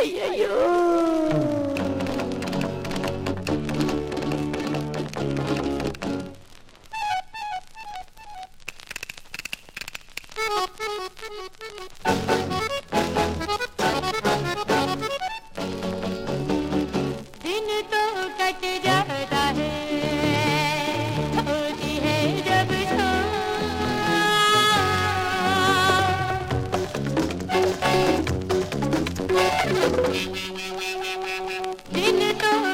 అయ్యయ్యో Thank you. दिन तो